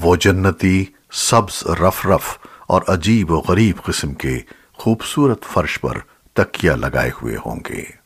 وہ جنتی سبز رف رف اور عجیب و غریب قسم کے خوبصورت فرش پر تکیہ لگائے ہوئے ہوں گے۔